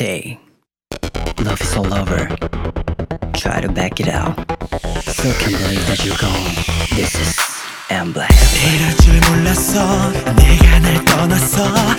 stay. Love is all over. Try to back it out. Still can't believe that you're gone. This is Emblem. 이럴 줄 몰랐어 네가 날 떠났어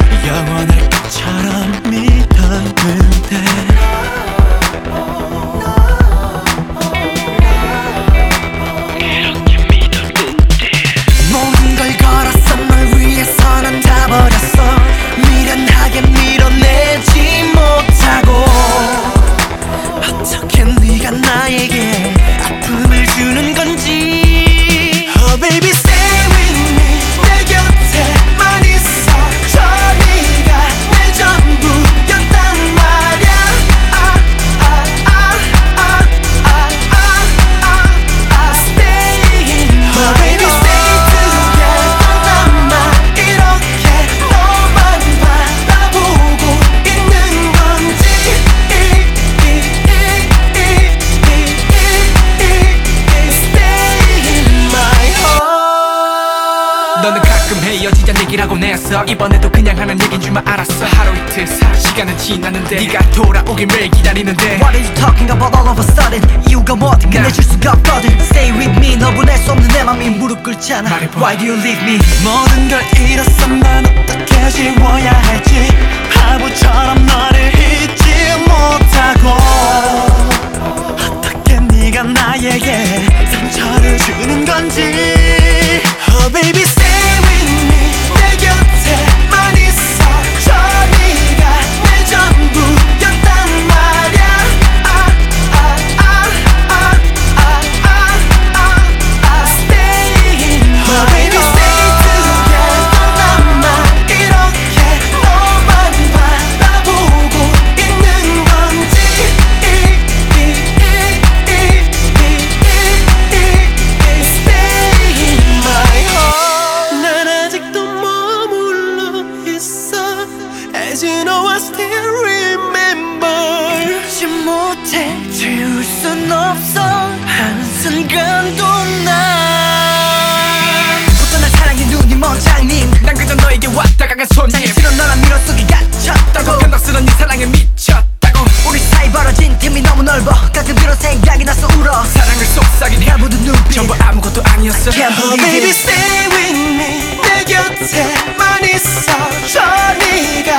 너는 가끔 헤어지자 얘기라고 했어. 이번에도 그냥 하는 얘긴 줄만 알았어. 하루 이틀 사 시간은 지났는데 네가 돌아오길 매일 기다리는데 What are you talking about? All of a sudden 이유가 뭐든 끝내줄 수가 없거든. Stay with me 너 보낼 수 없는 내 맘이 무릎 꿇잖아. 말해봐. Why do you leave me? 모든 걸 잃었어. 난 어떻게 지워야 할지. 바보처럼 너를 잊지 못하고. 어떻게 네가 나에게 상처를 주는 건지. Oh baby As you know I still remember. 잊지 못해 지울 순 없어. 한순간도 난 부터 날 사랑해 눈이 먼 장님 난 그저 너에게 왔다 가간 손님 싫은 너란 미로 속에 갇혔다고. 변덕스런 네 사랑에 미쳤다고. 우리 사이 벌어진 틈이 너무 넓어. 가끔 그런 생각이 나서 울어. 사랑을 속삭인 나 묻은 눈빛. 전부 아무것도 아니었어. Can't believe it. Baby stay with me. 내 곁에만 있어. 저 네가